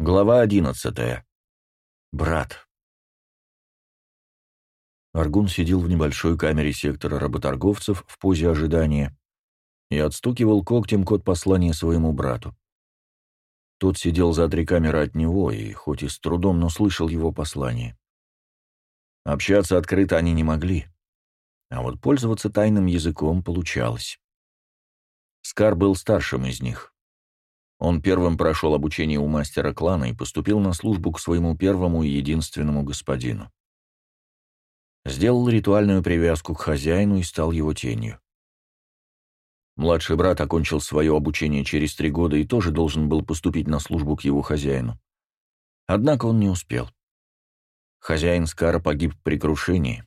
Глава одиннадцатая. Брат. Аргун сидел в небольшой камере сектора работорговцев в позе ожидания и отстукивал когтем код послания своему брату. Тот сидел за три камеры от него и, хоть и с трудом, но слышал его послание. Общаться открыто они не могли, а вот пользоваться тайным языком получалось. Скар был старшим из них. Он первым прошел обучение у мастера клана и поступил на службу к своему первому и единственному господину. Сделал ритуальную привязку к хозяину и стал его тенью. Младший брат окончил свое обучение через три года и тоже должен был поступить на службу к его хозяину. Однако он не успел. Хозяин Скара погиб при крушении.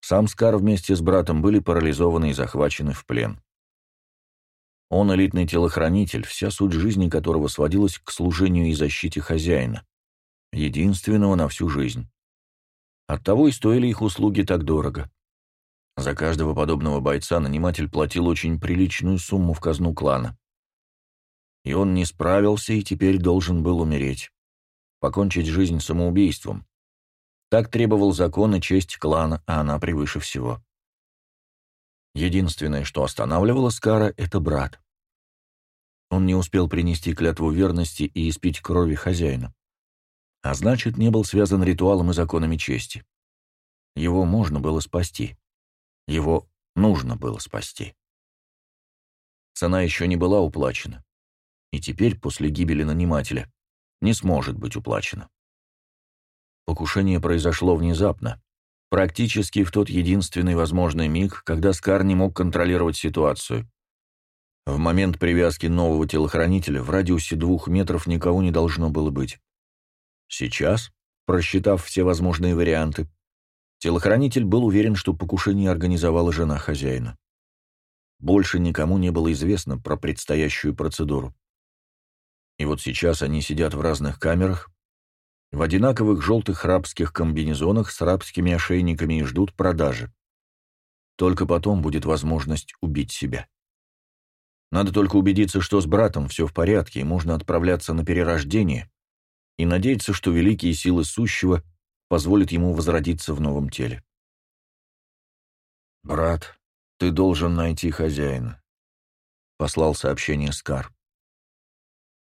Сам Скар вместе с братом были парализованы и захвачены в плен. Он элитный телохранитель, вся суть жизни которого сводилась к служению и защите хозяина, единственного на всю жизнь. Оттого и стоили их услуги так дорого. За каждого подобного бойца наниматель платил очень приличную сумму в казну клана. И он не справился и теперь должен был умереть. Покончить жизнь самоубийством. Так требовал закон и честь клана, а она превыше всего. Единственное, что останавливало Скара, — это брат. Он не успел принести клятву верности и испить крови хозяина. А значит, не был связан ритуалом и законами чести. Его можно было спасти. Его нужно было спасти. Цена еще не была уплачена. И теперь, после гибели нанимателя, не сможет быть уплачена. Покушение произошло внезапно, Практически в тот единственный возможный миг, когда Скар не мог контролировать ситуацию. В момент привязки нового телохранителя в радиусе двух метров никого не должно было быть. Сейчас, просчитав все возможные варианты, телохранитель был уверен, что покушение организовала жена хозяина. Больше никому не было известно про предстоящую процедуру. И вот сейчас они сидят в разных камерах, в одинаковых желтых рабских комбинезонах с рабскими ошейниками и ждут продажи. Только потом будет возможность убить себя. Надо только убедиться, что с братом все в порядке, и можно отправляться на перерождение и надеяться, что великие силы сущего позволят ему возродиться в новом теле. «Брат, ты должен найти хозяина», — послал сообщение Скар.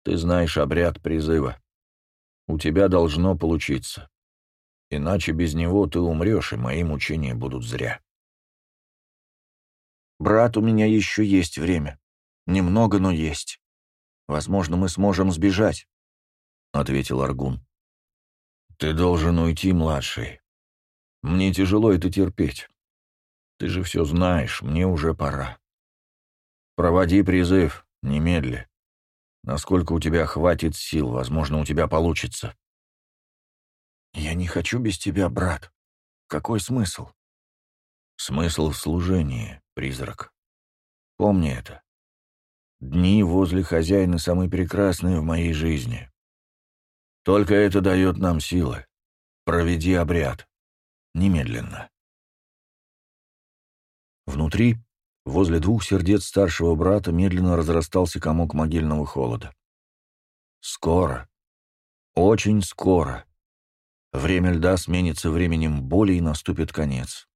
«Ты знаешь обряд призыва. У тебя должно получиться. Иначе без него ты умрешь, и мои мучения будут зря. Брат, у меня еще есть время. Немного, но есть. Возможно, мы сможем сбежать, — ответил Аргун. Ты должен уйти, младший. Мне тяжело это терпеть. Ты же все знаешь, мне уже пора. Проводи призыв, немедли. Насколько у тебя хватит сил, возможно, у тебя получится. Я не хочу без тебя, брат. Какой смысл? Смысл в служении, призрак. Помни это. Дни возле хозяина самые прекрасные в моей жизни. Только это дает нам силы. Проведи обряд. Немедленно. Внутри Возле двух сердец старшего брата медленно разрастался комок могильного холода. Скоро, очень скоро, время льда сменится временем боли и наступит конец.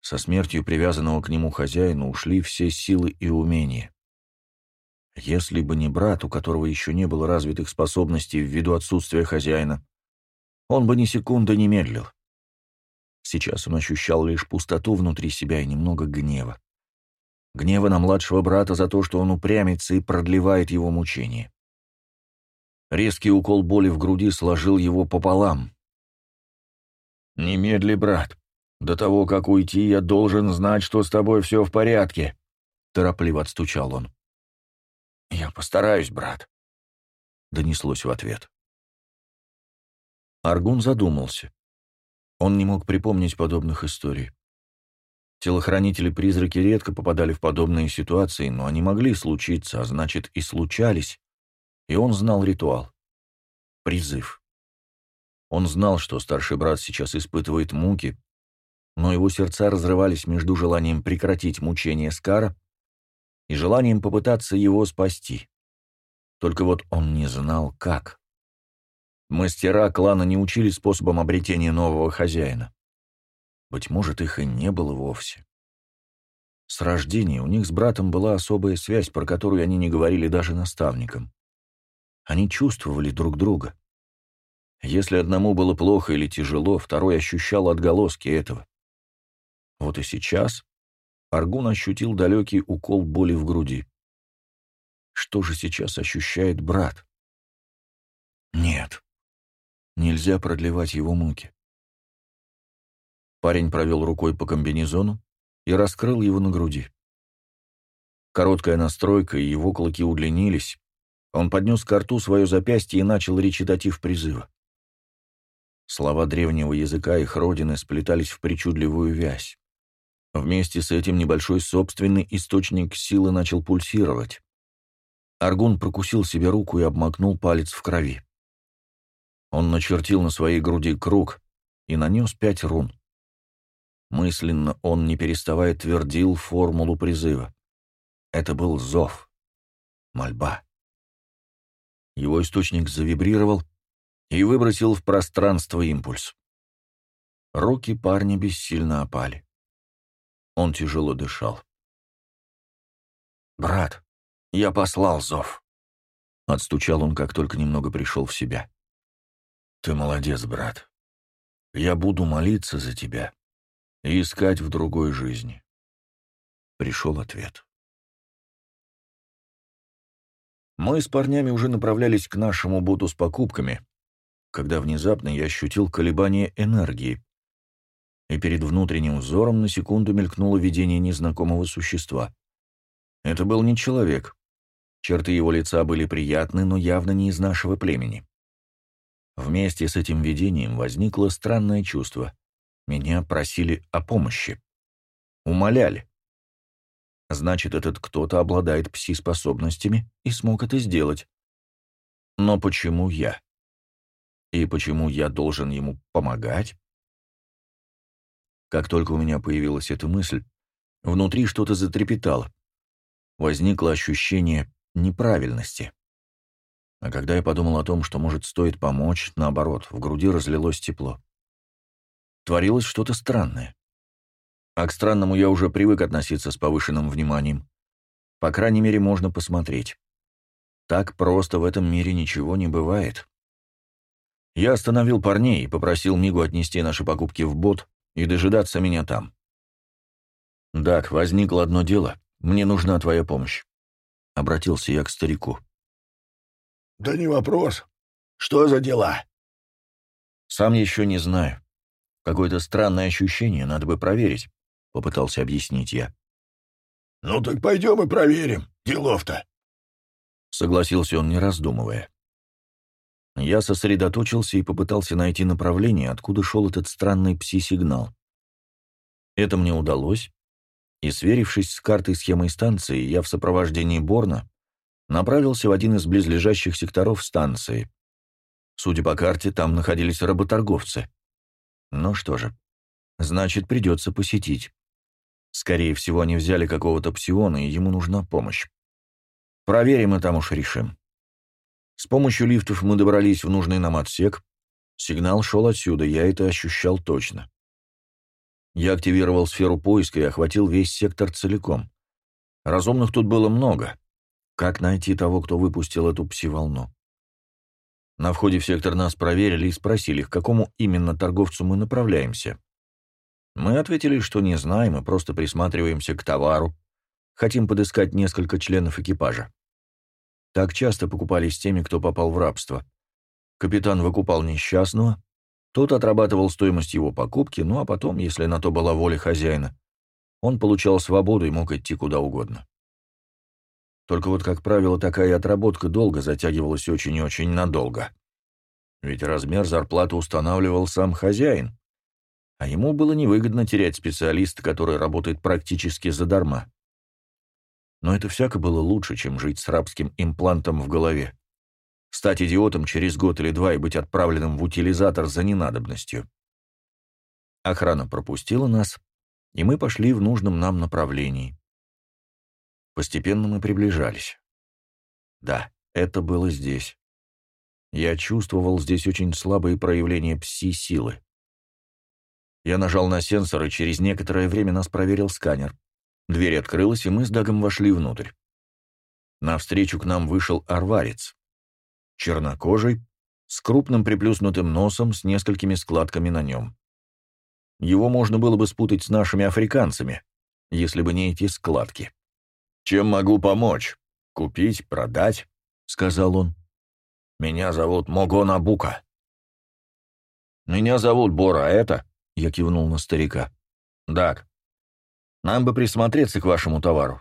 Со смертью привязанного к нему хозяина ушли все силы и умения. Если бы не брат, у которого еще не было развитых способностей ввиду отсутствия хозяина, он бы ни секунды не медлил. Сейчас он ощущал лишь пустоту внутри себя и немного гнева. Гнева на младшего брата за то, что он упрямится и продлевает его мучение. Резкий укол боли в груди сложил его пополам. «Немедли, брат. До того, как уйти, я должен знать, что с тобой все в порядке», — торопливо отстучал он. «Я постараюсь, брат», — донеслось в ответ. Аргун задумался. Он не мог припомнить подобных историй. Телохранители-призраки редко попадали в подобные ситуации, но они могли случиться, а значит и случались, и он знал ритуал. Призыв. Он знал, что старший брат сейчас испытывает муки, но его сердца разрывались между желанием прекратить мучение Скара и желанием попытаться его спасти. Только вот он не знал, как. Мастера клана не учили способом обретения нового хозяина. Быть может, их и не было вовсе. С рождения у них с братом была особая связь, про которую они не говорили даже наставникам. Они чувствовали друг друга. Если одному было плохо или тяжело, второй ощущал отголоски этого. Вот и сейчас Аргун ощутил далекий укол боли в груди. Что же сейчас ощущает брат? Нет, нельзя продлевать его муки. Парень провел рукой по комбинезону и раскрыл его на груди. Короткая настройка, и его клыки удлинились. Он поднес к рту свое запястье и начал речитатив призыва. Слова древнего языка их родины сплетались в причудливую вязь. Вместе с этим небольшой собственный источник силы начал пульсировать. Аргун прокусил себе руку и обмакнул палец в крови. Он начертил на своей груди круг и нанес пять рун. Мысленно он, не переставая, твердил формулу призыва. Это был зов, мольба. Его источник завибрировал и выбросил в пространство импульс. Руки парня бессильно опали. Он тяжело дышал. «Брат, я послал зов», — отстучал он, как только немного пришел в себя. «Ты молодец, брат. Я буду молиться за тебя и искать в другой жизни». Пришел ответ. Мы с парнями уже направлялись к нашему боту с покупками, когда внезапно я ощутил колебание энергии, и перед внутренним взором на секунду мелькнуло видение незнакомого существа. Это был не человек. Черты его лица были приятны, но явно не из нашего племени. Вместе с этим видением возникло странное чувство. Меня просили о помощи. Умоляли. Значит, этот кто-то обладает пси-способностями и смог это сделать. Но почему я? И почему я должен ему помогать? Как только у меня появилась эта мысль, внутри что-то затрепетало. Возникло ощущение неправильности. А когда я подумал о том, что, может, стоит помочь, наоборот, в груди разлилось тепло. Творилось что-то странное. А к странному я уже привык относиться с повышенным вниманием. По крайней мере, можно посмотреть. Так просто в этом мире ничего не бывает. Я остановил парней и попросил Мигу отнести наши покупки в бот, и дожидаться меня там. «Дак, возникло одно дело. Мне нужна твоя помощь», — обратился я к старику. «Да не вопрос. Что за дела?» «Сам еще не знаю. Какое-то странное ощущение, надо бы проверить», — попытался объяснить я. «Ну так пойдем и проверим. Делов-то». Согласился он, не раздумывая. Я сосредоточился и попытался найти направление, откуда шел этот странный пси-сигнал. Это мне удалось, и, сверившись с картой схемой станции, я в сопровождении Борна направился в один из близлежащих секторов станции. Судя по карте, там находились работорговцы. Ну что же, значит, придется посетить. Скорее всего, они взяли какого-то псиона, и ему нужна помощь. Проверим и там уж решим. С помощью лифтов мы добрались в нужный нам отсек. Сигнал шел отсюда, я это ощущал точно. Я активировал сферу поиска и охватил весь сектор целиком. Разумных тут было много. Как найти того, кто выпустил эту пси-волну? На входе в сектор нас проверили и спросили, к какому именно торговцу мы направляемся. Мы ответили, что не знаем и просто присматриваемся к товару, хотим подыскать несколько членов экипажа. Так часто покупались теми, кто попал в рабство. Капитан выкупал несчастного, тот отрабатывал стоимость его покупки, ну а потом, если на то была воля хозяина, он получал свободу и мог идти куда угодно. Только вот, как правило, такая отработка долго затягивалась очень и очень надолго. Ведь размер зарплаты устанавливал сам хозяин, а ему было невыгодно терять специалиста, который работает практически задарма но это всяко было лучше, чем жить с рабским имплантом в голове. Стать идиотом через год или два и быть отправленным в утилизатор за ненадобностью. Охрана пропустила нас, и мы пошли в нужном нам направлении. Постепенно мы приближались. Да, это было здесь. Я чувствовал здесь очень слабые проявления пси-силы. Я нажал на сенсор, и через некоторое время нас проверил сканер. Дверь открылась, и мы с Дагом вошли внутрь. Навстречу к нам вышел арварец. Чернокожий, с крупным приплюснутым носом, с несколькими складками на нем. Его можно было бы спутать с нашими африканцами, если бы не эти складки. «Чем могу помочь? Купить, продать?» — сказал он. «Меня зовут Могон Абука». «Меня зовут Бора, а это?» — я кивнул на старика. «Дак, нам бы присмотреться к вашему товару».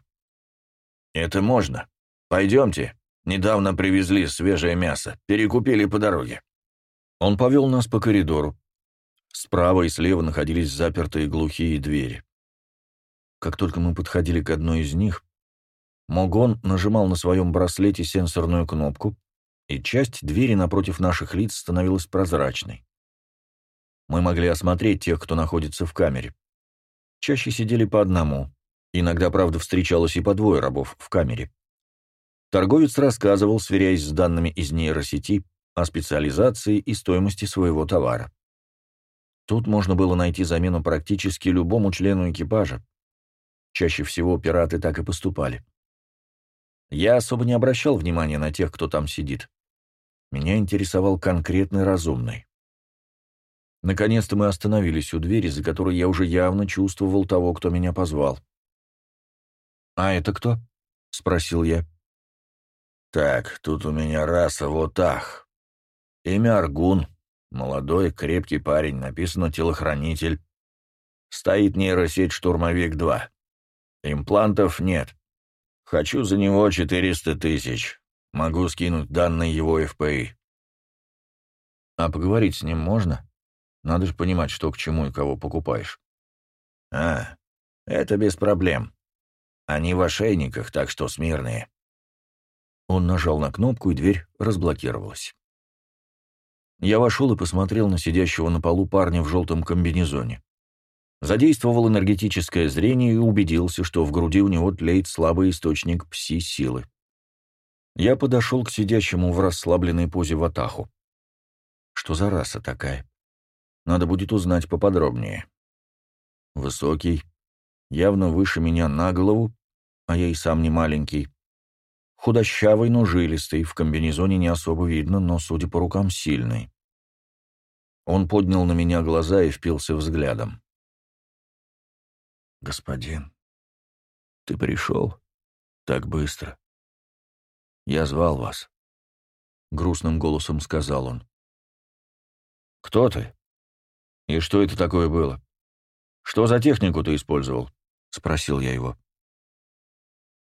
«Это можно. Пойдемте. Недавно привезли свежее мясо. Перекупили по дороге». Он повел нас по коридору. Справа и слева находились запертые глухие двери. Как только мы подходили к одной из них, Могон нажимал на своем браслете сенсорную кнопку, и часть двери напротив наших лиц становилась прозрачной. Мы могли осмотреть тех, кто находится в камере. Чаще сидели по одному, иногда, правда, встречалось и по двое рабов в камере. Торговец рассказывал, сверяясь с данными из нейросети, о специализации и стоимости своего товара. Тут можно было найти замену практически любому члену экипажа. Чаще всего пираты так и поступали. Я особо не обращал внимания на тех, кто там сидит. Меня интересовал конкретный разумный. Наконец-то мы остановились у двери, за которой я уже явно чувствовал того, кто меня позвал. «А это кто?» — спросил я. «Так, тут у меня раса вот ах. Имя Аргун. Молодой, крепкий парень, написано «телохранитель». Стоит нейросеть «Штурмовик-2». Имплантов нет. Хочу за него 400 тысяч. Могу скинуть данные его ФПИ. А поговорить с ним можно? Надо же понимать, что к чему и кого покупаешь. А, это без проблем. Они в ошейниках, так что смирные. Он нажал на кнопку, и дверь разблокировалась. Я вошел и посмотрел на сидящего на полу парня в желтом комбинезоне. Задействовал энергетическое зрение и убедился, что в груди у него тлеет слабый источник пси-силы. Я подошел к сидящему в расслабленной позе ватаху. Что за раса такая? Надо будет узнать поподробнее. Высокий, явно выше меня на голову, а я и сам не маленький. Худощавый, но жилистый, в комбинезоне не особо видно, но, судя по рукам, сильный. Он поднял на меня глаза и впился взглядом. «Господин, ты пришел так быстро. Я звал вас», — грустным голосом сказал он. «Кто ты? И что это такое было? Что за технику ты использовал?» — спросил я его.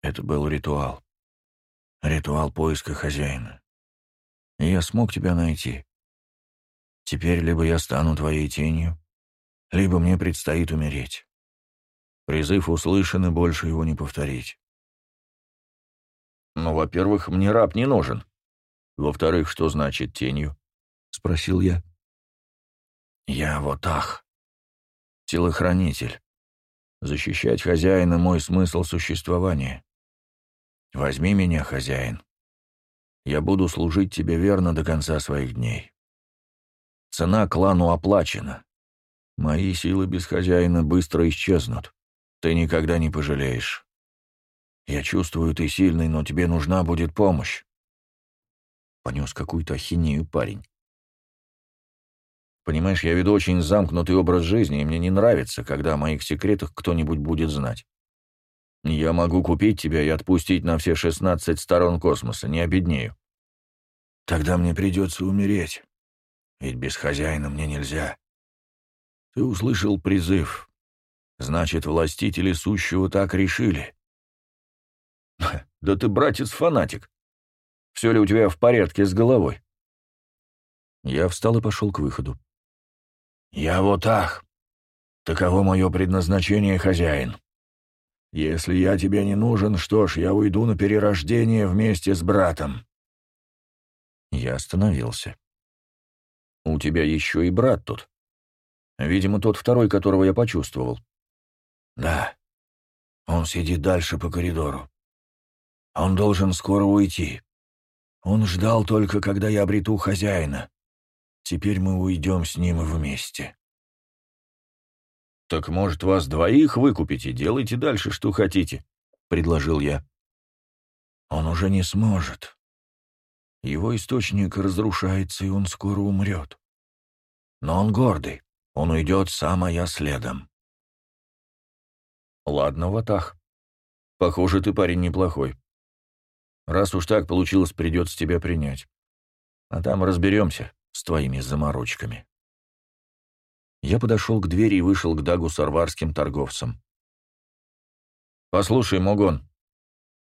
Это был ритуал. Ритуал поиска хозяина. И я смог тебя найти. Теперь либо я стану твоей тенью, либо мне предстоит умереть. Призыв услышан, и больше его не повторить. «Ну, во-первых, мне раб не нужен. Во-вторых, что значит тенью?» — спросил я. «Я вот ах, телохранитель. Защищать хозяина — мой смысл существования. Возьми меня, хозяин. Я буду служить тебе верно до конца своих дней. Цена клану оплачена. Мои силы без хозяина быстро исчезнут. Ты никогда не пожалеешь. Я чувствую, ты сильный, но тебе нужна будет помощь. Понес какую-то ахинею парень. Понимаешь, я веду очень замкнутый образ жизни, и мне не нравится, когда о моих секретах кто-нибудь будет знать. Я могу купить тебя и отпустить на все шестнадцать сторон космоса, не обеднею. Тогда мне придется умереть, ведь без хозяина мне нельзя. Ты услышал призыв. Значит, властители сущего так решили. Да ты, братец-фанатик. Все ли у тебя в порядке с головой? Я встал и пошел к выходу. Я вот ах. Таково мое предназначение, хозяин. Если я тебе не нужен, что ж, я уйду на перерождение вместе с братом. Я остановился. У тебя еще и брат тут. Видимо, тот второй, которого я почувствовал. Да. Он сидит дальше по коридору. Он должен скоро уйти. Он ждал только, когда я обрету хозяина. Теперь мы уйдем с ним вместе. «Так, может, вас двоих выкупить и делайте дальше, что хотите», — предложил я. «Он уже не сможет. Его источник разрушается, и он скоро умрет. Но он гордый, он уйдет сам, а я следом». «Ладно, Ватах. Похоже, ты парень неплохой. Раз уж так получилось, придется тебя принять. А там разберемся с твоими заморочками». Я подошел к двери и вышел к Дагу с арварским торговцем. «Послушай, Могон,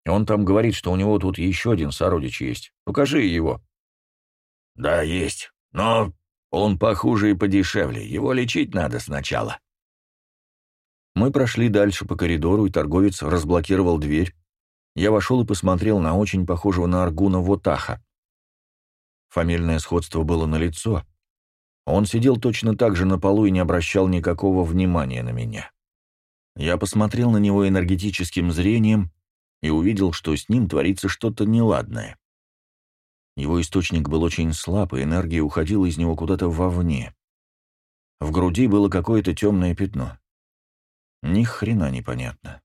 он там говорит, что у него тут еще один сородич есть. Покажи его». «Да, есть. Но он похуже и подешевле. Его лечить надо сначала». Мы прошли дальше по коридору, и торговец разблокировал дверь. Я вошел и посмотрел на очень похожего на Аргуна Вотаха. Фамильное сходство было налицо, он сидел точно так же на полу и не обращал никакого внимания на меня. Я посмотрел на него энергетическим зрением и увидел, что с ним творится что-то неладное. Его источник был очень слаб, и энергия уходила из него куда-то вовне. В груди было какое-то темное пятно. Ни хрена непонятно.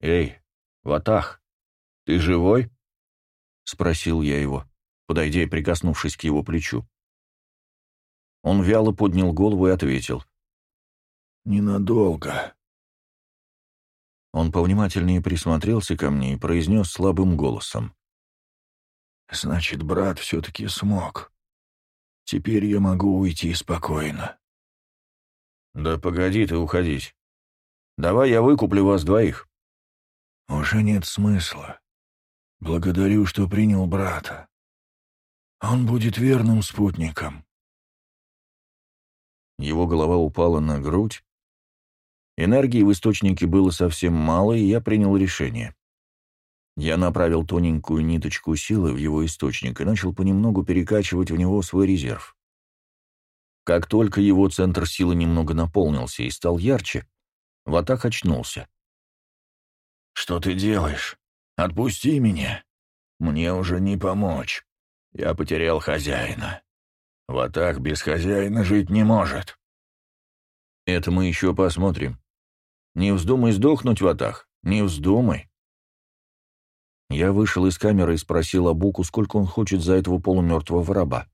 «Эй, Ватах, ты живой?» — спросил я его, подойдя и прикоснувшись к его плечу. Он вяло поднял голову и ответил. «Ненадолго». Он повнимательнее присмотрелся ко мне и произнес слабым голосом. «Значит, брат все-таки смог. Теперь я могу уйти спокойно». «Да погоди ты уходить. Давай я выкуплю вас двоих». «Уже нет смысла. Благодарю, что принял брата. Он будет верным спутником. Его голова упала на грудь. Энергии в источнике было совсем мало, и я принял решение. Я направил тоненькую ниточку силы в его источник и начал понемногу перекачивать в него свой резерв. Как только его центр силы немного наполнился и стал ярче, Ватак очнулся. «Что ты делаешь? Отпусти меня. Мне уже не помочь. Я потерял хозяина». Ватах без хозяина жить не может. Это мы еще посмотрим. Не вздумай сдохнуть, Ватах, не вздумай. Я вышел из камеры и спросил Абуку, сколько он хочет за этого полумертвого раба.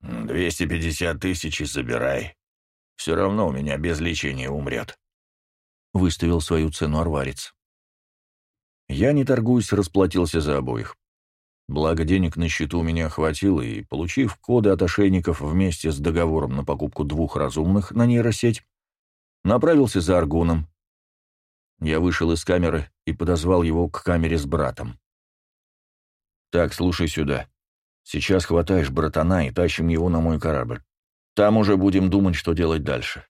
«Двести пятьдесят тысяч и забирай. Все равно у меня без лечения умрет», — выставил свою цену арварец. Я, не торгуюсь, расплатился за обоих. Благо денег на счету у меня хватило, и, получив коды от ошейников вместе с договором на покупку двух разумных на нейросеть, направился за Аргуном. Я вышел из камеры и подозвал его к камере с братом. «Так, слушай сюда. Сейчас хватаешь братана и тащим его на мой корабль. Там уже будем думать, что делать дальше».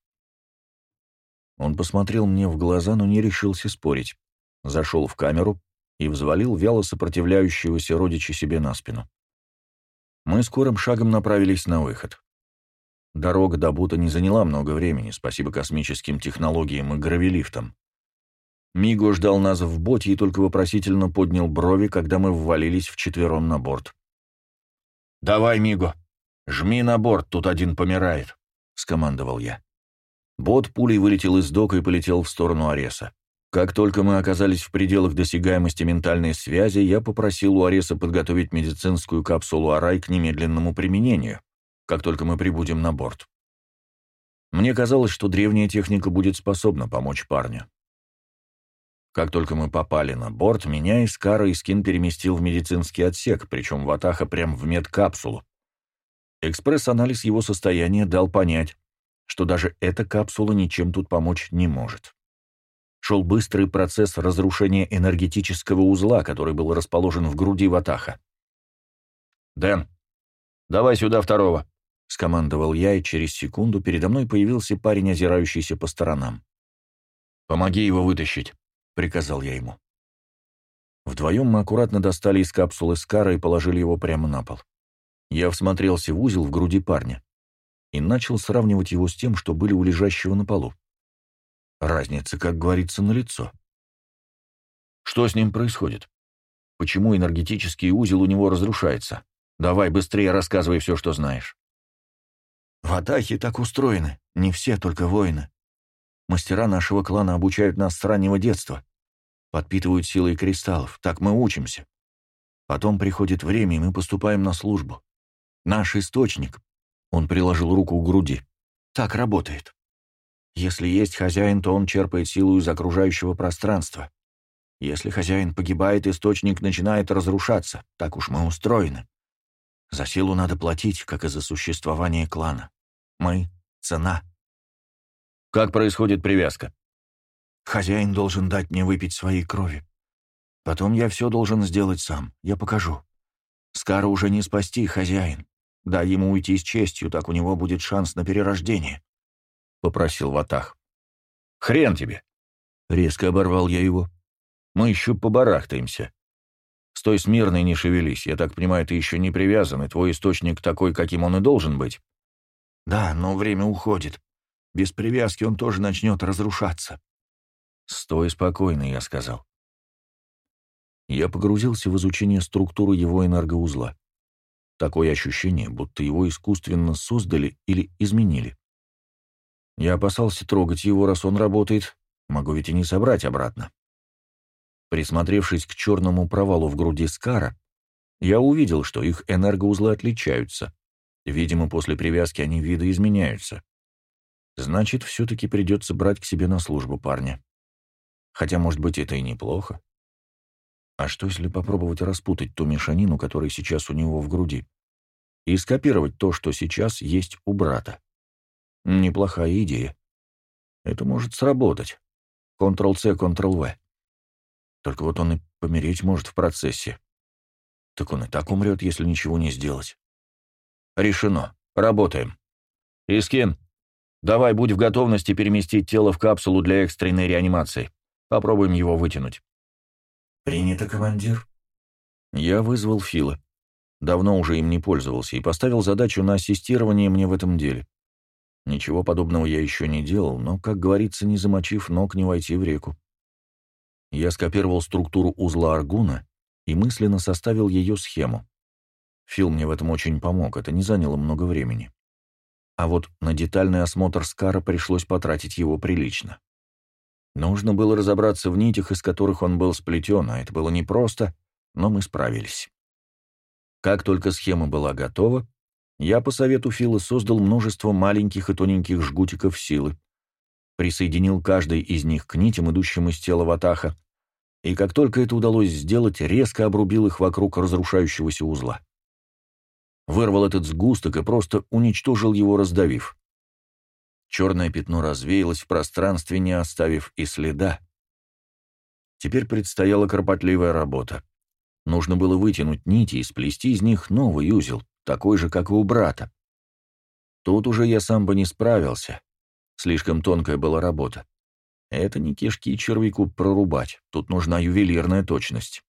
Он посмотрел мне в глаза, но не решился спорить. Зашел в камеру, и взвалил вяло сопротивляющегося родича себе на спину. Мы скорым шагом направились на выход. Дорога до Бута не заняла много времени, спасибо космическим технологиям и гравилифтам. Миго ждал нас в боте и только вопросительно поднял брови, когда мы ввалились вчетвером на борт. «Давай, Миго, жми на борт, тут один помирает», — скомандовал я. Бот пулей вылетел из дока и полетел в сторону Ареса. Как только мы оказались в пределах досягаемости ментальной связи, я попросил у Ареса подготовить медицинскую капсулу Арай к немедленному применению, как только мы прибудем на борт. Мне казалось, что древняя техника будет способна помочь парню. Как только мы попали на борт, меня Искара и Скин переместил в медицинский отсек, причем Ватаха прямо в медкапсулу. Экспресс-анализ его состояния дал понять, что даже эта капсула ничем тут помочь не может шел быстрый процесс разрушения энергетического узла, который был расположен в груди Ватаха. «Дэн, давай сюда второго», — скомандовал я, и через секунду передо мной появился парень, озирающийся по сторонам. «Помоги его вытащить», — приказал я ему. Вдвоем мы аккуратно достали из капсулы Скара и положили его прямо на пол. Я всмотрелся в узел в груди парня и начал сравнивать его с тем, что были у лежащего на полу. Разница, как говорится, налицо. Что с ним происходит? Почему энергетический узел у него разрушается? Давай быстрее рассказывай все, что знаешь. В Атахе так устроены. Не все, только воины. Мастера нашего клана обучают нас с раннего детства. Подпитывают силой кристаллов. Так мы учимся. Потом приходит время, и мы поступаем на службу. Наш источник, он приложил руку к груди, так работает. Если есть хозяин, то он черпает силу из окружающего пространства. Если хозяин погибает, источник начинает разрушаться. Так уж мы устроены. За силу надо платить, как и за существование клана. Мы — цена. Как происходит привязка? Хозяин должен дать мне выпить своей крови. Потом я все должен сделать сам. Я покажу. Скара уже не спасти, хозяин. Дай ему уйти с честью, так у него будет шанс на перерождение. — попросил Ватах. «Хрен тебе!» — резко оборвал я его. «Мы еще побарахтаемся. Стой смирно и не шевелись. Я так понимаю, ты еще не привязан, и твой источник такой, каким он и должен быть». «Да, но время уходит. Без привязки он тоже начнет разрушаться». «Стой спокойно», — я сказал. Я погрузился в изучение структуры его энергоузла. Такое ощущение, будто его искусственно создали или изменили. Я опасался трогать его, раз он работает. Могу ведь и не собрать обратно. Присмотревшись к черному провалу в груди Скара, я увидел, что их энергоузлы отличаются. Видимо, после привязки они видоизменяются. Значит, все-таки придется брать к себе на службу парня. Хотя, может быть, это и неплохо. А что, если попробовать распутать ту мешанину, которая сейчас у него в груди, и скопировать то, что сейчас есть у брата? Неплохая идея. Это может сработать. Ctrl-C, Ctrl-V. Только вот он и помереть может в процессе. Так он и так умрет, если ничего не сделать. Решено. Работаем. Искин, давай будь в готовности переместить тело в капсулу для экстренной реанимации. Попробуем его вытянуть. Принято, командир. Я вызвал Фила. Давно уже им не пользовался и поставил задачу на ассистирование мне в этом деле. Ничего подобного я еще не делал, но, как говорится, не замочив ног, не войти в реку. Я скопировал структуру узла Аргуна и мысленно составил ее схему. Фил мне в этом очень помог, это не заняло много времени. А вот на детальный осмотр Скара пришлось потратить его прилично. Нужно было разобраться в нитях, из которых он был сплетен, а это было непросто, но мы справились. Как только схема была готова, я по совету Фила создал множество маленьких и тоненьких жгутиков силы, присоединил каждый из них к нитям, идущим из тела Ватаха, и как только это удалось сделать, резко обрубил их вокруг разрушающегося узла. Вырвал этот сгусток и просто уничтожил его, раздавив. Черное пятно развеялось в пространстве, не оставив и следа. Теперь предстояла кропотливая работа. Нужно было вытянуть нити и сплести из них новый узел такой же, как и у брата. Тут уже я сам бы не справился. Слишком тонкая была работа. Это не кишки червяку прорубать, тут нужна ювелирная точность.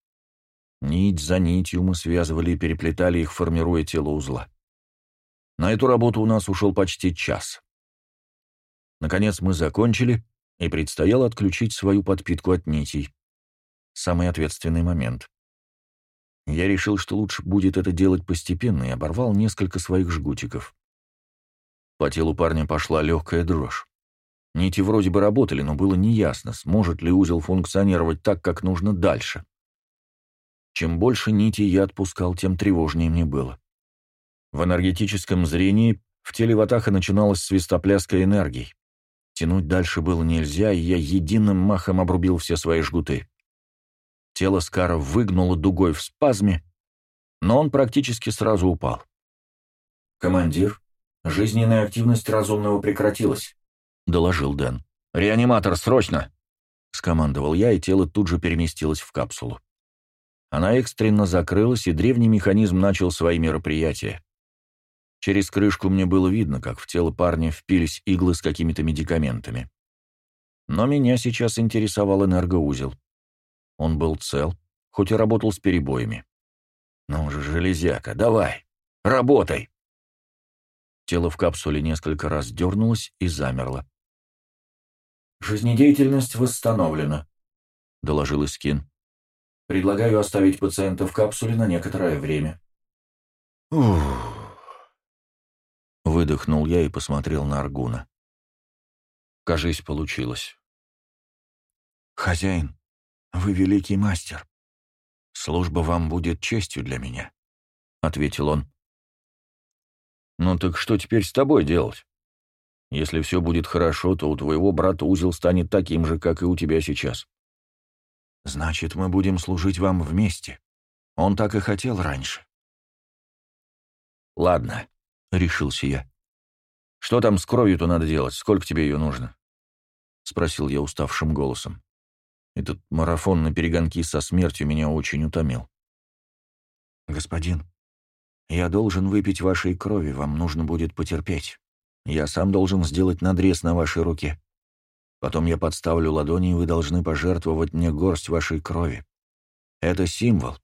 Нить за нитью мы связывали и переплетали их, формируя тело узла. На эту работу у нас ушел почти час. Наконец мы закончили, и предстояло отключить свою подпитку от нитей. Самый ответственный момент. Я решил, что лучше будет это делать постепенно, и оборвал несколько своих жгутиков. По телу парня пошла легкая дрожь. Нити вроде бы работали, но было неясно, сможет ли узел функционировать так, как нужно дальше. Чем больше нитей я отпускал, тем тревожнее мне было. В энергетическом зрении в теле Ватаха начиналась свистопляска энергии. Тянуть дальше было нельзя, и я единым махом обрубил все свои жгуты. Тело Скара выгнуло дугой в спазме, но он практически сразу упал. «Командир, жизненная активность разумного прекратилась», — доложил Дэн. «Реаниматор, срочно!» — скомандовал я, и тело тут же переместилось в капсулу. Она экстренно закрылась, и древний механизм начал свои мероприятия. Через крышку мне было видно, как в тело парня впились иглы с какими-то медикаментами. Но меня сейчас интересовал энергоузел. Он был цел, хоть и работал с перебоями. «Ну же, железяка, давай, работай!» Тело в капсуле несколько раз дернулось и замерло. «Жизнедеятельность восстановлена», — доложил Искин. Предлагаю оставить пациента в капсуле на некоторое время». «Ух!» Выдохнул я и посмотрел на Аргуна. Кажись, получилось. «Хозяин, вы великий мастер. Служба вам будет честью для меня», — ответил он. «Ну так что теперь с тобой делать? Если все будет хорошо, то у твоего брата узел станет таким же, как и у тебя сейчас». «Значит, мы будем служить вам вместе. Он так и хотел раньше». «Ладно», — решился я. «Что там с кровью-то надо делать? Сколько тебе ее нужно?» — спросил я уставшим голосом. Этот марафон на перегонки со смертью меня очень утомил. «Господин, я должен выпить вашей крови, вам нужно будет потерпеть. Я сам должен сделать надрез на вашей руке. Потом я подставлю ладони, и вы должны пожертвовать мне горсть вашей крови. Это символ.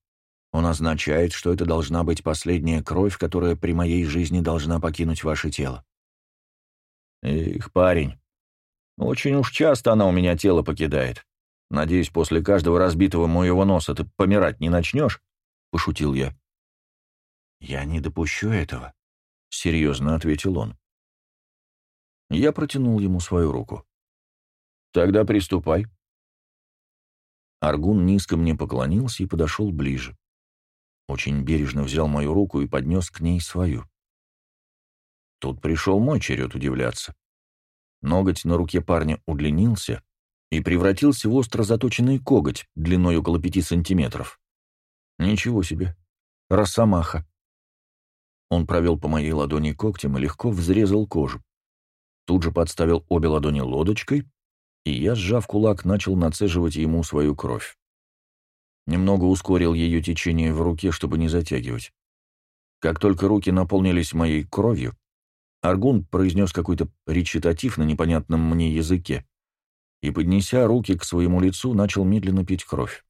Он означает, что это должна быть последняя кровь, которая при моей жизни должна покинуть ваше тело. Их парень. Очень уж часто она у меня тело покидает. Надеюсь, после каждого разбитого моего носа ты помирать не начнешь?» — пошутил я. «Я не допущу этого», — серьезно ответил он. Я протянул ему свою руку. «Тогда приступай». Аргун низко мне поклонился и подошел ближе. Очень бережно взял мою руку и поднес к ней свою. Тут пришел мой черед удивляться. Ноготь на руке парня удлинился, и превратился в остро заточенный коготь длиной около пяти сантиметров. Ничего себе. Росомаха. Он провел по моей ладони когтем и легко взрезал кожу. Тут же подставил обе ладони лодочкой, и я, сжав кулак, начал нацеживать ему свою кровь. Немного ускорил ее течение в руке, чтобы не затягивать. Как только руки наполнились моей кровью, Аргун произнес какой-то речитатив на непонятном мне языке, и, поднеся руки к своему лицу, начал медленно пить кровь.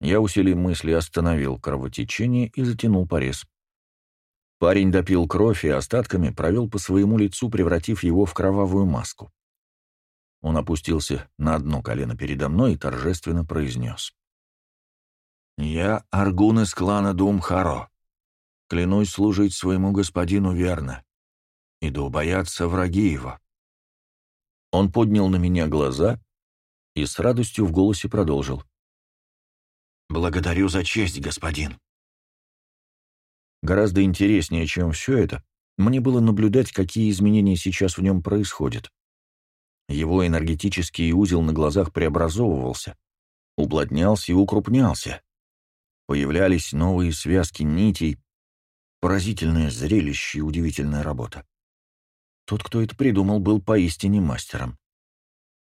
Я усилием мысли остановил кровотечение и затянул порез. Парень допил кровь и остатками провел по своему лицу, превратив его в кровавую маску. Он опустился на одно колено передо мной и торжественно произнес. «Я Аргун из клана Думхаро. Клянусь служить своему господину верно. Иду бояться враги его. Он поднял на меня глаза и с радостью в голосе продолжил. «Благодарю за честь, господин». Гораздо интереснее, чем все это, мне было наблюдать, какие изменения сейчас в нем происходят. Его энергетический узел на глазах преобразовывался, уплотнялся и укрупнялся. Появлялись новые связки нитей, поразительное зрелище и удивительная работа. Тот, кто это придумал, был поистине мастером.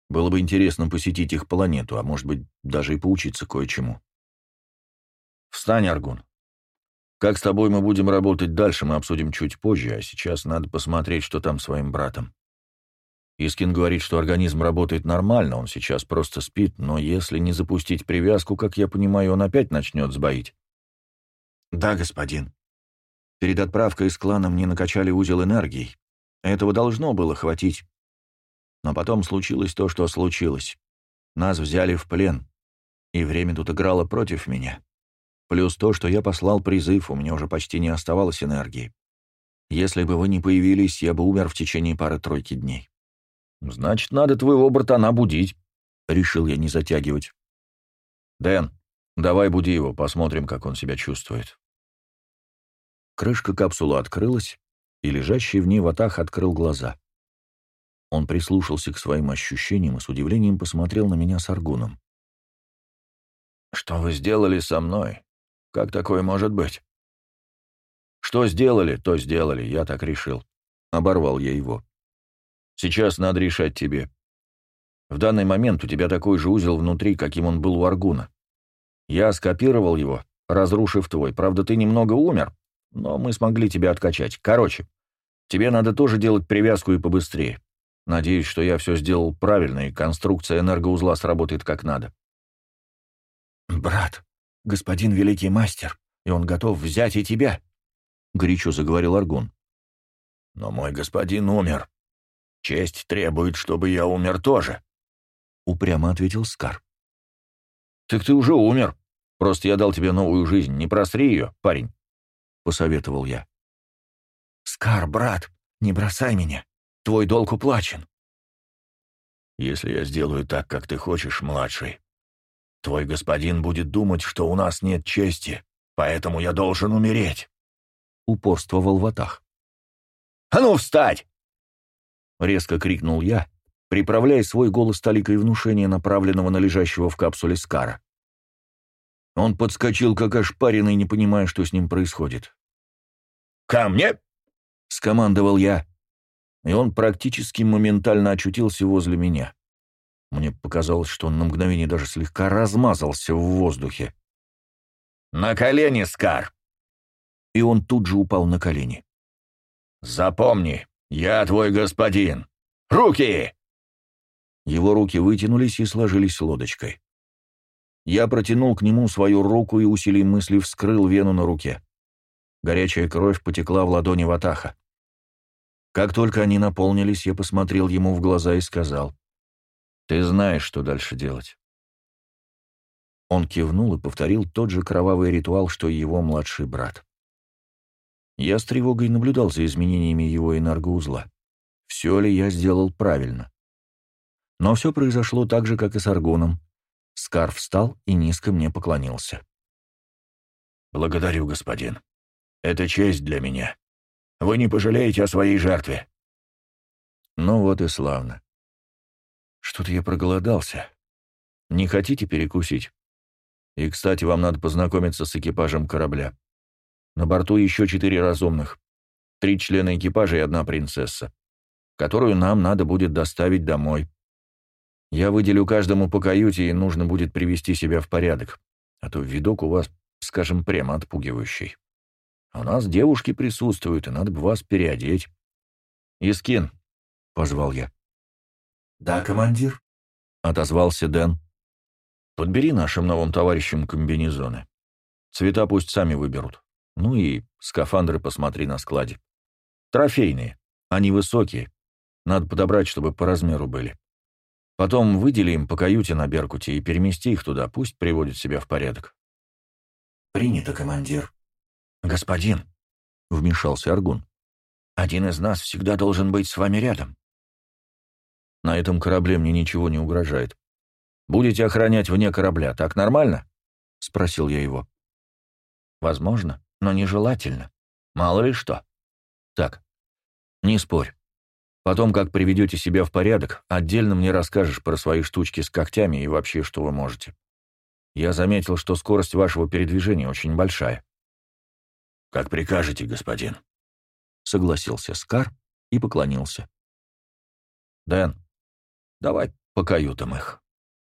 Было бы интересно посетить их планету, а может быть, даже и поучиться кое-чему. Встань, Аргун. Как с тобой мы будем работать дальше, мы обсудим чуть позже, а сейчас надо посмотреть, что там с своим братом. Искин говорит, что организм работает нормально, он сейчас просто спит, но если не запустить привязку, как я понимаю, он опять начнет сбоить. Да, господин. Перед отправкой из клана мне накачали узел энергии. Этого должно было хватить. Но потом случилось то, что случилось. Нас взяли в плен, и время тут играло против меня. Плюс то, что я послал призыв, у меня уже почти не оставалось энергии. Если бы вы не появились, я бы умер в течение пары-тройки дней. «Значит, надо твоего братана будить», — решил я не затягивать. «Дэн, давай буди его, посмотрим, как он себя чувствует». Крышка капсулы открылась, и лежащий в ней ватах открыл глаза. Он прислушался к своим ощущениям и с удивлением посмотрел на меня с аргуном. «Что вы сделали со мной? Как такое может быть?» «Что сделали, то сделали, я так решил». Оборвал я его. «Сейчас надо решать тебе. В данный момент у тебя такой же узел внутри, каким он был у Аргуна. Я скопировал его, разрушив твой. Правда, ты немного умер, но мы смогли тебя откачать. Короче, тебе надо тоже делать привязку и побыстрее. Надеюсь, что я все сделал правильно, и конструкция энергоузла сработает как надо. «Брат, господин великий мастер, и он готов взять и тебя», — горячо заговорил Аргун. «Но мой господин умер. Честь требует, чтобы я умер тоже», — упрямо ответил Скар. «Так ты уже умер», Просто я дал тебе новую жизнь. Не просри ее, парень», — посоветовал я. «Скар, брат, не бросай меня. Твой долг уплачен». «Если я сделаю так, как ты хочешь, младший, твой господин будет думать, что у нас нет чести, поэтому я должен умереть», — упорствовал Ватах. «А ну, встать!» — резко крикнул я, приправляя свой голос таликой внушения, направленного на лежащего в капсуле Скара. Он подскочил, как ошпаренный, не понимая, что с ним происходит. «Ко мне!» — скомандовал я, и он практически моментально очутился возле меня. Мне показалось, что он на мгновение даже слегка размазался в воздухе. «На колени, Скар!» И он тут же упал на колени. «Запомни, я твой господин! Руки!» Его руки вытянулись и сложились лодочкой. Я протянул к нему свою руку и усилием мысли вскрыл вену на руке. Горячая кровь потекла в ладони Ватаха. Как только они наполнились, я посмотрел ему в глаза и сказал, «Ты знаешь, что дальше делать». Он кивнул и повторил тот же кровавый ритуал, что и его младший брат. Я с тревогой наблюдал за изменениями его энергоузла. Все ли я сделал правильно? Но все произошло так же, как и с Аргоном. Скар встал и низко мне поклонился. «Благодарю, господин. Это честь для меня. Вы не пожалеете о своей жертве». Ну вот и славно. Что-то я проголодался. Не хотите перекусить? И, кстати, вам надо познакомиться с экипажем корабля. На борту еще четыре разумных. Три члена экипажа и одна принцесса, которую нам надо будет доставить домой. Я выделю каждому по каюте, и нужно будет привести себя в порядок, а то видок у вас, скажем, прямо отпугивающий. У нас девушки присутствуют, и надо бы вас переодеть. «Искин», — позвал я. «Да, командир», — отозвался Дэн. «Подбери нашим новым товарищам комбинезоны. Цвета пусть сами выберут. Ну и скафандры посмотри на складе. Трофейные, они высокие. Надо подобрать, чтобы по размеру были. Потом выдели им по каюте на Беркуте и перемести их туда, пусть приводят себя в порядок. «Принято, командир». «Господин», — вмешался Аргун, — «один из нас всегда должен быть с вами рядом». «На этом корабле мне ничего не угрожает. Будете охранять вне корабля, так нормально?» — спросил я его. «Возможно, но нежелательно. Мало ли что. Так, не спорь. Потом, как приведете себя в порядок, отдельно мне расскажешь про свои штучки с когтями и вообще, что вы можете. Я заметил, что скорость вашего передвижения очень большая. «Как прикажете, господин», — согласился Скар и поклонился. «Дэн, давай по каютам их».